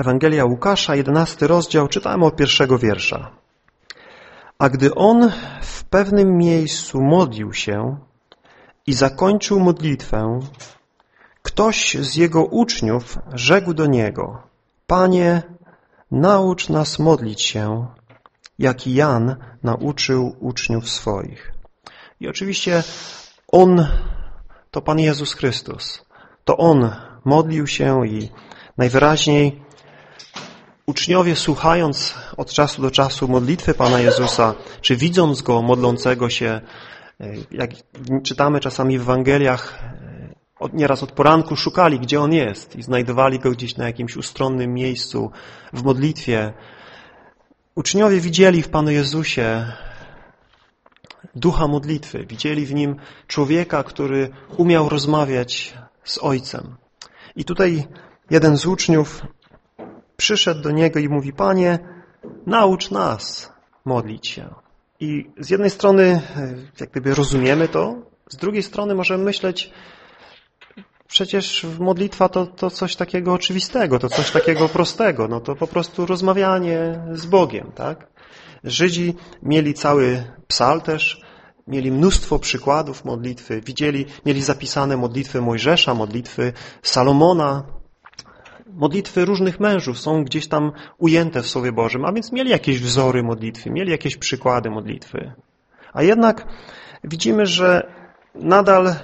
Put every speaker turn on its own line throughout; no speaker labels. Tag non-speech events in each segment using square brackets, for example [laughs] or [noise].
Ewangelia Łukasza, 11 rozdział, czytamy od pierwszego wiersza. A gdy on w pewnym miejscu modlił się i zakończył modlitwę, ktoś z jego uczniów rzekł do niego, Panie, naucz nas modlić się, jak Jan nauczył uczniów swoich. I oczywiście On to Pan Jezus Chrystus. To On modlił się i najwyraźniej uczniowie słuchając od czasu do czasu modlitwy Pana Jezusa, czy widząc Go modlącego się, e, jak czytamy czasami w Ewangeliach, e, nieraz od poranku szukali, gdzie On jest i znajdowali Go gdzieś na jakimś ustronnym miejscu w modlitwie. Uczniowie widzieli w Panu Jezusie ducha modlitwy. Widzieli w nim człowieka, który umiał rozmawiać z Ojcem. I tutaj jeden z uczniów przyszedł do niego i mówi, Panie, naucz nas modlić się. I z jednej strony e, jak gdyby rozumiemy to, z drugiej strony możemy myśleć, przecież modlitwa to, to coś takiego oczywistego, to coś takiego prostego, no to po prostu rozmawianie z Bogiem, tak? Żydzi mieli cały psalterz, mieli mnóstwo przykładów modlitwy, widzieli, mieli zapisane modlitwy Mojżesza, modlitwy Salomona, modlitwy różnych mężów są gdzieś tam ujęte w Słowie Bożym, a więc mieli jakieś wzory modlitwy, mieli jakieś przykłady modlitwy. A jednak widzimy, że nadal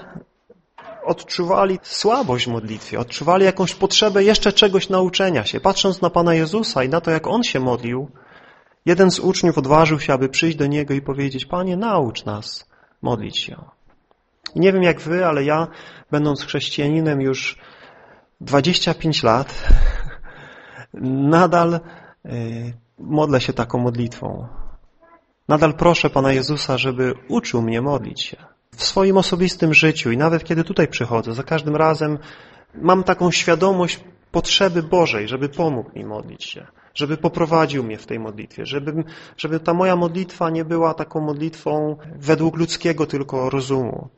odczuwali słabość w modlitwie, odczuwali jakąś potrzebę jeszcze czegoś nauczenia się. Patrząc na Pana Jezusa i na to, jak On się modlił, jeden z uczniów odważył się, aby przyjść do Niego i powiedzieć, Panie, naucz nas modlić się. I nie wiem jak Wy, ale ja, będąc chrześcijaninem już 25 lat, nadal y, modlę się taką modlitwą. Nadal proszę Pana Jezusa, żeby uczył mnie modlić się w swoim osobistym życiu i nawet kiedy tutaj przychodzę, za każdym razem mam taką świadomość potrzeby Bożej, żeby pomógł mi modlić się, żeby poprowadził mnie w tej modlitwie, żeby, żeby ta moja modlitwa nie była taką modlitwą według ludzkiego tylko rozumu.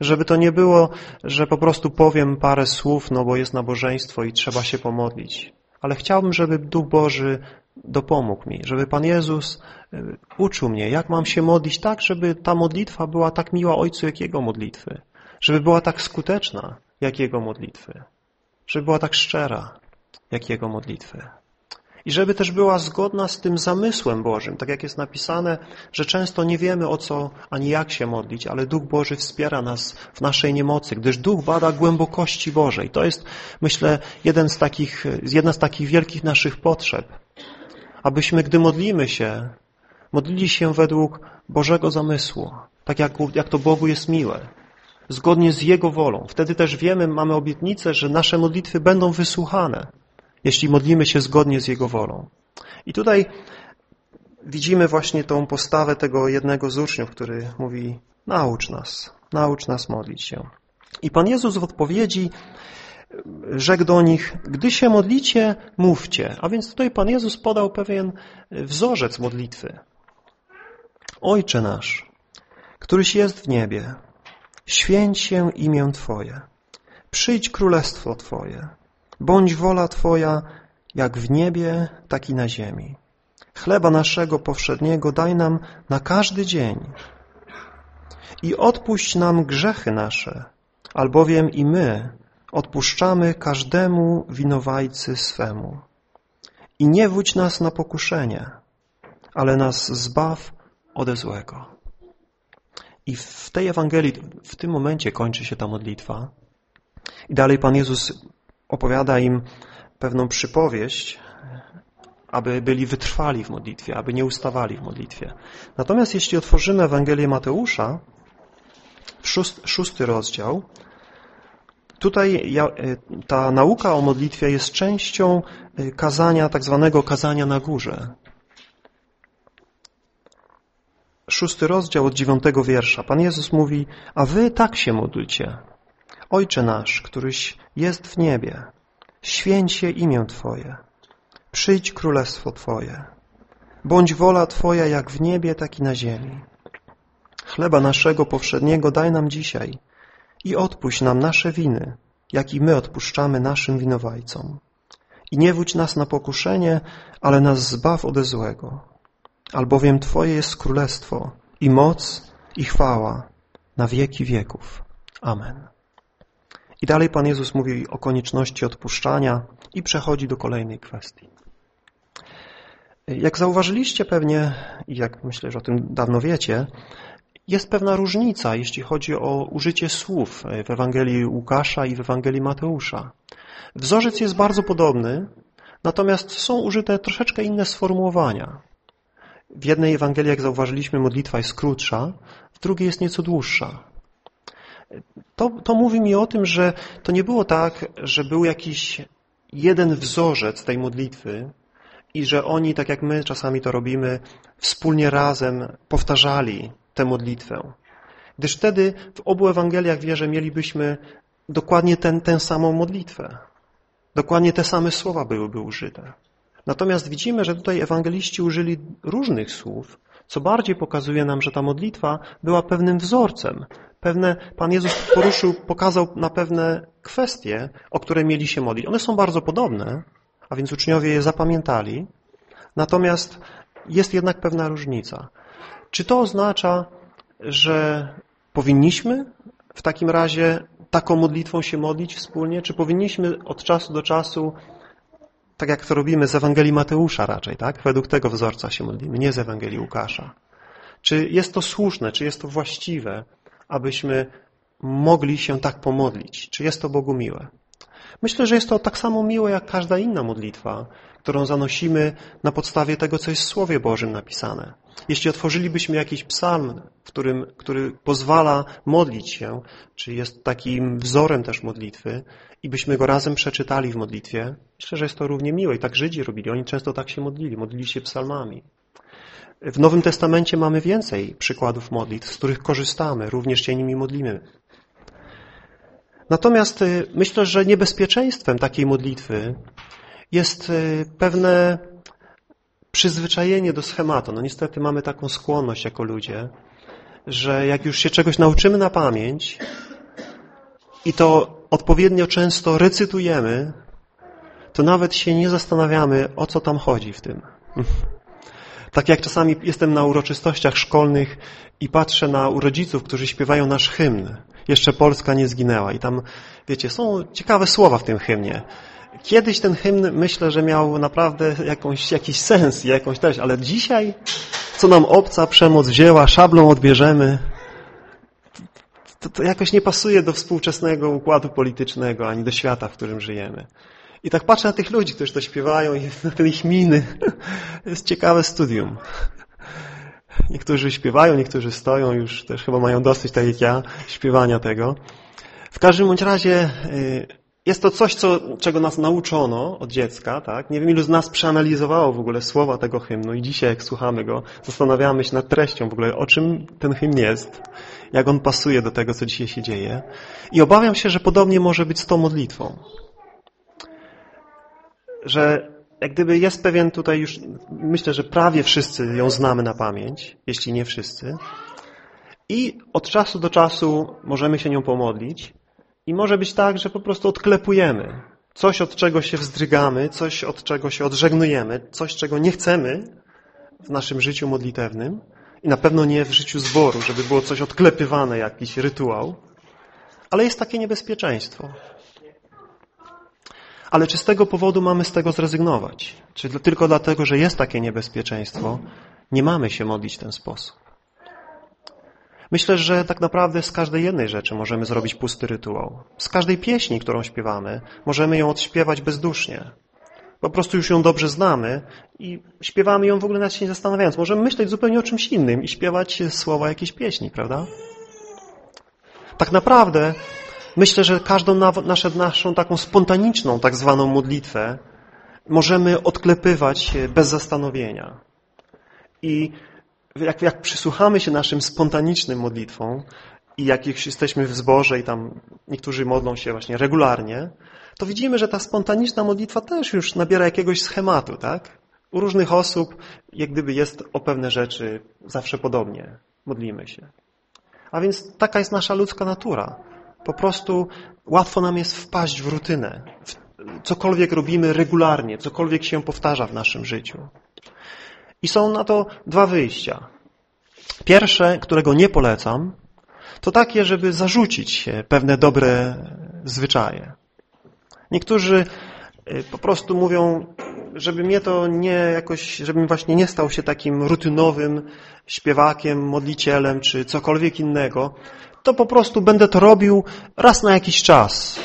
Żeby to nie było, że po prostu powiem parę słów, no bo jest nabożeństwo i trzeba się pomodlić. Ale chciałbym, żeby Duch Boży dopomógł mi, żeby Pan Jezus y, uczył mnie, jak mam się modlić tak, żeby ta modlitwa była tak miła Ojcu, jak Jego modlitwy. Żeby była tak skuteczna, jak Jego modlitwy. Żeby była tak szczera, jak Jego modlitwy. I żeby też była zgodna z tym zamysłem Bożym, tak jak jest napisane, że często nie wiemy o co ani jak się modlić, ale Duch Boży wspiera nas w naszej niemocy, gdyż Duch bada głębokości Bożej. To jest, myślę, jeden z takich, jedna z takich wielkich naszych potrzeb abyśmy, gdy modlimy się, modlili się według Bożego zamysłu, tak jak, jak to Bogu jest miłe, zgodnie z Jego wolą. Wtedy też wiemy, mamy obietnicę, że nasze modlitwy będą wysłuchane, jeśli modlimy się zgodnie z Jego wolą. I tutaj widzimy właśnie tą postawę tego jednego z uczniów, który mówi, naucz nas, naucz nas modlić się. I Pan Jezus w odpowiedzi rzekł do nich, gdy się modlicie, mówcie. A więc tutaj Pan Jezus podał pewien wzorzec modlitwy. Ojcze nasz, któryś jest w niebie, święć się imię Twoje, przyjdź królestwo Twoje, bądź wola Twoja, jak w niebie, tak i na ziemi. Chleba naszego powszedniego daj nam na każdy dzień i odpuść nam grzechy nasze, albowiem i my odpuszczamy każdemu winowajcy swemu. I nie wódź nas na pokuszenie, ale nas zbaw ode złego. I w tej Ewangelii, w tym momencie kończy się ta modlitwa. I dalej Pan Jezus opowiada im pewną przypowieść, aby byli wytrwali w modlitwie, aby nie ustawali w modlitwie. Natomiast jeśli otworzymy Ewangelię Mateusza, szósty rozdział, Tutaj e, ta nauka o modlitwie jest częścią e, kazania, tak zwanego kazania na górze. Szósty rozdział od dziewiątego wiersza. Pan Jezus mówi, a wy tak się modlcie. Ojcze nasz, któryś jest w niebie, święć się imię Twoje, przyjdź królestwo Twoje, bądź wola Twoja jak w niebie, tak i na ziemi. Chleba naszego powszedniego daj nam dzisiaj i odpuść nam nasze winy, jak i my odpuszczamy naszym winowajcom. i nie wódź nas na pokuszenie, ale nas zbaw ode złego. Albowiem Twoje jest królestwo i moc i chwała na wieki wieków. Amen. I dalej Pan Jezus mówi o konieczności odpuszczania i przechodzi do kolejnej kwestii. Jak zauważyliście pewnie, i jak myślę, że o tym dawno wiecie, jest pewna różnica, jeśli chodzi o użycie słów w Ewangelii Łukasza i w Ewangelii Mateusza. Wzorzec jest bardzo podobny, natomiast są użyte troszeczkę inne sformułowania. W jednej Ewangelii, jak zauważyliśmy, modlitwa jest krótsza, w drugiej jest nieco dłuższa. To, to mówi mi o tym, że to nie było tak, że był jakiś jeden wzorzec tej modlitwy i że oni, tak jak my czasami to robimy, wspólnie razem powtarzali tę modlitwę. Gdyż wtedy w obu Ewangeliach wierzę mielibyśmy dokładnie ten, tę samą modlitwę. Dokładnie te same słowa byłyby użyte. Natomiast widzimy, że tutaj ewangeliści użyli różnych słów, co bardziej pokazuje nam, że ta modlitwa była pewnym wzorcem. Pewne, Pan Jezus poruszył, pokazał na pewne kwestie, o które mieli się modlić. One są bardzo podobne, a więc uczniowie je zapamiętali. Natomiast jest jednak pewna różnica. Czy to oznacza, że powinniśmy w takim razie taką modlitwą się modlić wspólnie? Czy powinniśmy od czasu do czasu, tak jak to robimy z Ewangelii Mateusza raczej, tak? Według tego wzorca się modlimy, nie z Ewangelii Łukasza. Czy jest to słuszne, czy jest to właściwe, abyśmy mogli się tak pomodlić? Czy jest to Bogu miłe? Myślę, że jest to tak samo miłe jak każda inna modlitwa, którą zanosimy na podstawie tego, co jest w Słowie Bożym napisane. Jeśli otworzylibyśmy jakiś psalm, w którym, który pozwala modlić się, czy jest takim wzorem też modlitwy i byśmy go razem przeczytali w modlitwie, myślę, że jest to równie miłe i tak Żydzi robili. Oni często tak się modlili, modlili się psalmami. W Nowym Testamencie mamy więcej przykładów modlitw, z których korzystamy, również się nimi modlimy. Natomiast y, myślę, że niebezpieczeństwem takiej modlitwy jest y, pewne przyzwyczajenie do schematu. No niestety mamy taką skłonność jako ludzie, że jak już się czegoś nauczymy na pamięć i to odpowiednio często recytujemy, to nawet się nie zastanawiamy, o co tam chodzi w tym. Tak jak czasami jestem na uroczystościach szkolnych i patrzę na urodziców, którzy śpiewają nasz hymn. Jeszcze Polska nie zginęła. I tam, wiecie, są ciekawe słowa w tym hymnie. Kiedyś ten hymn myślę, że miał naprawdę jakąś, jakiś sens jakąś treść, ale dzisiaj, co nam obca przemoc wzięła, szablą odbierzemy, to, to jakoś nie pasuje do współczesnego układu politycznego, ani do świata, w którym żyjemy. I tak patrzę na tych ludzi, którzy to śpiewają i [laughs] na te ich miny. To jest ciekawe studium. Niektórzy śpiewają, niektórzy stoją, już też chyba mają dosyć, tak jak ja, śpiewania tego. W każdym bądź razie y, jest to coś, co, czego nas nauczono od dziecka. Tak? Nie wiem, ilu z nas przeanalizowało w ogóle słowa tego hymnu i dzisiaj, jak słuchamy go, zastanawiamy się nad treścią w ogóle, o czym ten hymn jest, jak on pasuje do tego, co dzisiaj się dzieje. I obawiam się, że podobnie może być z tą modlitwą. Że jak gdyby jest pewien tutaj już, myślę, że prawie wszyscy ją znamy na pamięć, jeśli nie wszyscy. I od czasu do czasu możemy się nią pomodlić, i może być tak, że po prostu odklepujemy coś, od czego się wzdrygamy, coś, od czego się odżegnujemy, coś, czego nie chcemy w naszym życiu modlitewnym i na pewno nie w życiu zboru, żeby było coś odklepywane, jakiś rytuał. Ale jest takie niebezpieczeństwo. Ale czy z tego powodu mamy z tego zrezygnować? Czy tylko dlatego, że jest takie niebezpieczeństwo, nie mamy się modlić w ten sposób? Myślę, że tak naprawdę z każdej jednej rzeczy możemy zrobić pusty rytuał. Z każdej pieśni, którą śpiewamy, możemy ją odśpiewać bezdusznie. Po prostu już ją dobrze znamy i śpiewamy ją w ogóle nawet się nie zastanawiając. Możemy myśleć zupełnie o czymś innym i śpiewać słowa jakiejś pieśni, prawda? Tak naprawdę myślę, że każdą naszą, naszą taką spontaniczną, tak zwaną modlitwę możemy odklepywać bez zastanowienia. I jak, jak przysłuchamy się naszym spontanicznym modlitwom i jak jesteśmy w zborze i tam niektórzy modlą się właśnie regularnie, to widzimy, że ta spontaniczna modlitwa też już nabiera jakiegoś schematu, tak? U różnych osób jak gdyby jest o pewne rzeczy zawsze podobnie. Modlimy się. A więc taka jest nasza ludzka natura. Po prostu łatwo nam jest wpaść w rutynę, cokolwiek robimy regularnie, cokolwiek się powtarza w naszym życiu. I są na to dwa wyjścia. Pierwsze, którego nie polecam, to takie, żeby zarzucić pewne dobre zwyczaje. Niektórzy y, po prostu mówią, żeby mnie to nie jakoś, żebym właśnie nie stał się takim rutynowym śpiewakiem, modlicielem czy cokolwiek innego, to po prostu będę to robił raz na jakiś czas.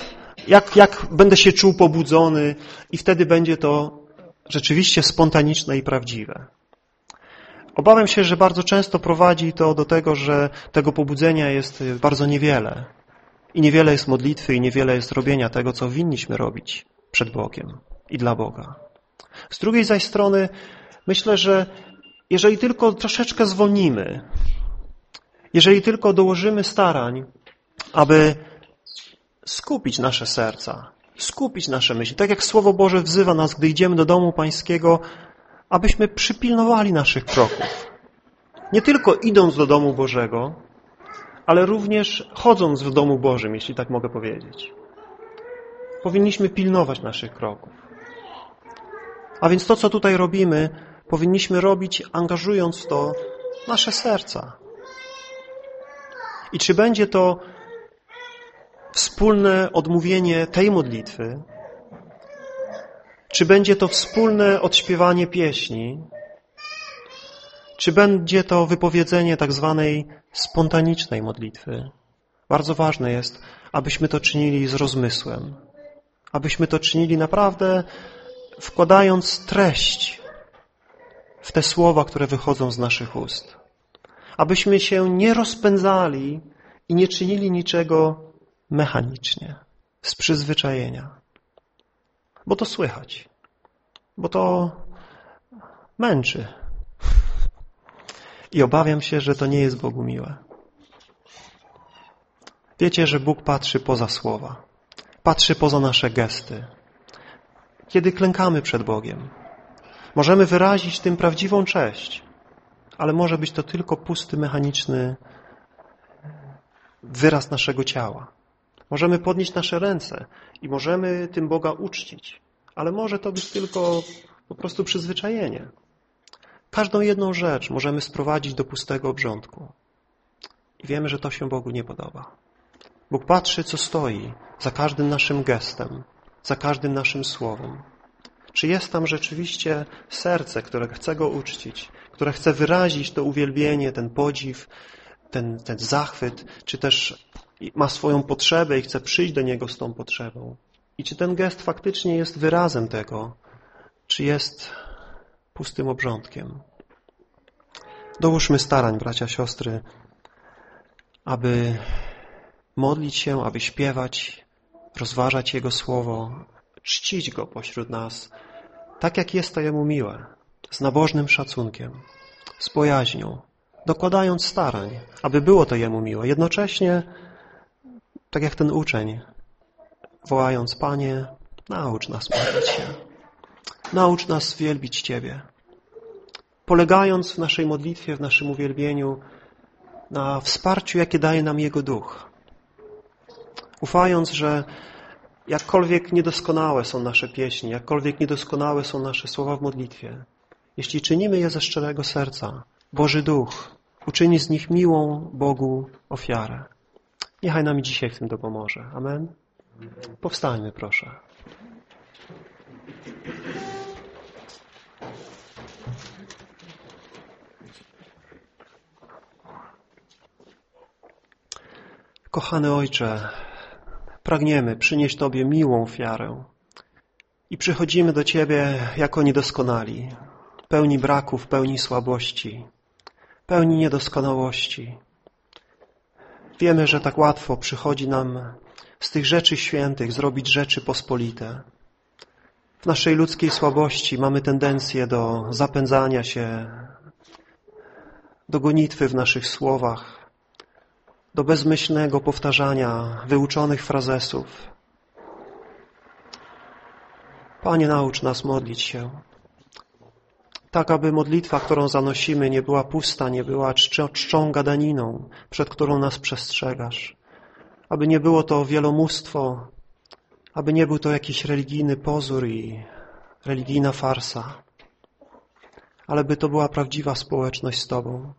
Jak, jak będę się czuł pobudzony i wtedy będzie to rzeczywiście spontaniczne i prawdziwe. Obawiam się, że bardzo często prowadzi to do tego, że tego pobudzenia jest bardzo niewiele. I niewiele jest modlitwy i niewiele jest robienia tego, co winniśmy robić przed Bogiem i dla Boga. Z drugiej zaś strony myślę, że jeżeli tylko troszeczkę zwolnimy, jeżeli tylko dołożymy starań, aby skupić nasze serca, skupić nasze myśli, tak jak Słowo Boże wzywa nas, gdy idziemy do domu Pańskiego, abyśmy przypilnowali naszych kroków. Nie tylko idąc do domu Bożego, ale również chodząc w domu Bożym, jeśli tak mogę powiedzieć. Powinniśmy pilnować naszych kroków. A więc to, co tutaj robimy, powinniśmy robić angażując to nasze serca. I czy będzie to wspólne odmówienie tej modlitwy, czy będzie to wspólne odśpiewanie pieśni, czy będzie to wypowiedzenie tak zwanej spontanicznej modlitwy. Bardzo ważne jest, abyśmy to czynili z rozmysłem, abyśmy to czynili naprawdę wkładając treść w te słowa, które wychodzą z naszych ust. Abyśmy się nie rozpędzali i nie czynili niczego mechanicznie, z przyzwyczajenia. Bo to słychać, bo to męczy. I obawiam się, że to nie jest Bogu miłe. Wiecie, że Bóg patrzy poza słowa, patrzy poza nasze gesty, kiedy klękamy przed Bogiem. Możemy wyrazić tym prawdziwą cześć, ale może być to tylko pusty, mechaniczny wyraz naszego ciała. Możemy podnieść nasze ręce i możemy tym Boga uczcić, ale może to być tylko po prostu przyzwyczajenie. Każdą jedną rzecz możemy sprowadzić do pustego obrządku. I wiemy, że to się Bogu nie podoba. Bóg patrzy, co stoi za każdym naszym gestem, za każdym naszym słowem. Czy jest tam rzeczywiście serce, które chce Go uczcić, które chce wyrazić to uwielbienie, ten podziw, ten, ten zachwyt, czy też ma swoją potrzebę i chce przyjść do Niego z tą potrzebą. I czy ten gest faktycznie jest wyrazem tego, czy jest pustym obrządkiem. Dołóżmy starań, bracia, siostry, aby modlić się, aby śpiewać, rozważać Jego Słowo, czcić Go pośród nas, tak jak jest to Jemu miłe, z nabożnym szacunkiem, z bojaźnią, dokładając starań, aby było to Jemu miłe. Jednocześnie, tak jak ten uczeń, wołając, Panie, naucz nas modlić się. Naucz nas wielbić Ciebie. Polegając w naszej modlitwie, w naszym uwielbieniu na wsparciu, jakie daje nam Jego Duch. Ufając, że jakkolwiek niedoskonałe są nasze pieśni, jakkolwiek niedoskonałe są nasze słowa w modlitwie, jeśli czynimy je ze szczerego serca, Boży Duch uczyni z nich miłą Bogu ofiarę. Niechaj nam dzisiaj w tym dopomoże. Amen. Powstańmy, proszę. Kochany Ojcze, pragniemy przynieść Tobie miłą ofiarę i przychodzimy do Ciebie jako niedoskonali, pełni braków, pełni słabości, pełni niedoskonałości. Wiemy, że tak łatwo przychodzi nam z tych rzeczy świętych zrobić rzeczy pospolite. W naszej ludzkiej słabości mamy tendencję do zapędzania się, do gonitwy w naszych słowach, do bezmyślnego powtarzania wyuczonych frazesów. Panie, naucz nas modlić się, tak aby modlitwa, którą zanosimy, nie była pusta, nie była czczą, gadaniną, przed którą nas przestrzegasz. Aby nie było to wielomóstwo, aby nie był to jakiś religijny pozór i religijna farsa, ale by to była prawdziwa społeczność z Tobą.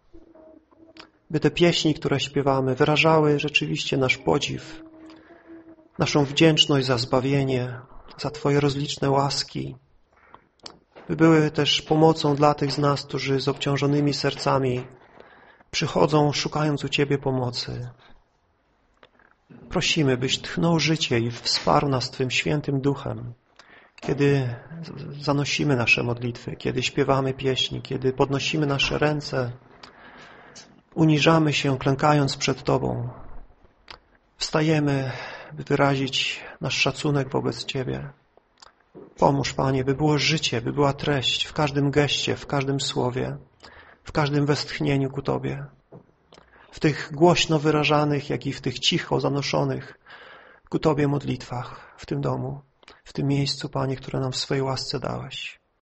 By te pieśni, które śpiewamy, wyrażały rzeczywiście nasz podziw, naszą wdzięczność za zbawienie, za Twoje rozliczne łaski, by były też pomocą dla tych z nas, którzy z obciążonymi sercami przychodzą szukając u Ciebie pomocy. Prosimy, byś tchnął życie i wsparł nas Twym świętym duchem, kiedy zanosimy nasze modlitwy, kiedy śpiewamy pieśni, kiedy podnosimy nasze ręce, uniżamy się, klękając przed Tobą. Wstajemy, by wyrazić nasz szacunek wobec Ciebie. Pomóż, Panie, by było życie, by była treść w każdym geście, w każdym słowie, w każdym westchnieniu ku Tobie. W tych głośno wyrażanych, jak i w tych cicho zanoszonych ku Tobie modlitwach w tym domu, w tym miejscu, Panie, które nam w swojej łasce dałeś.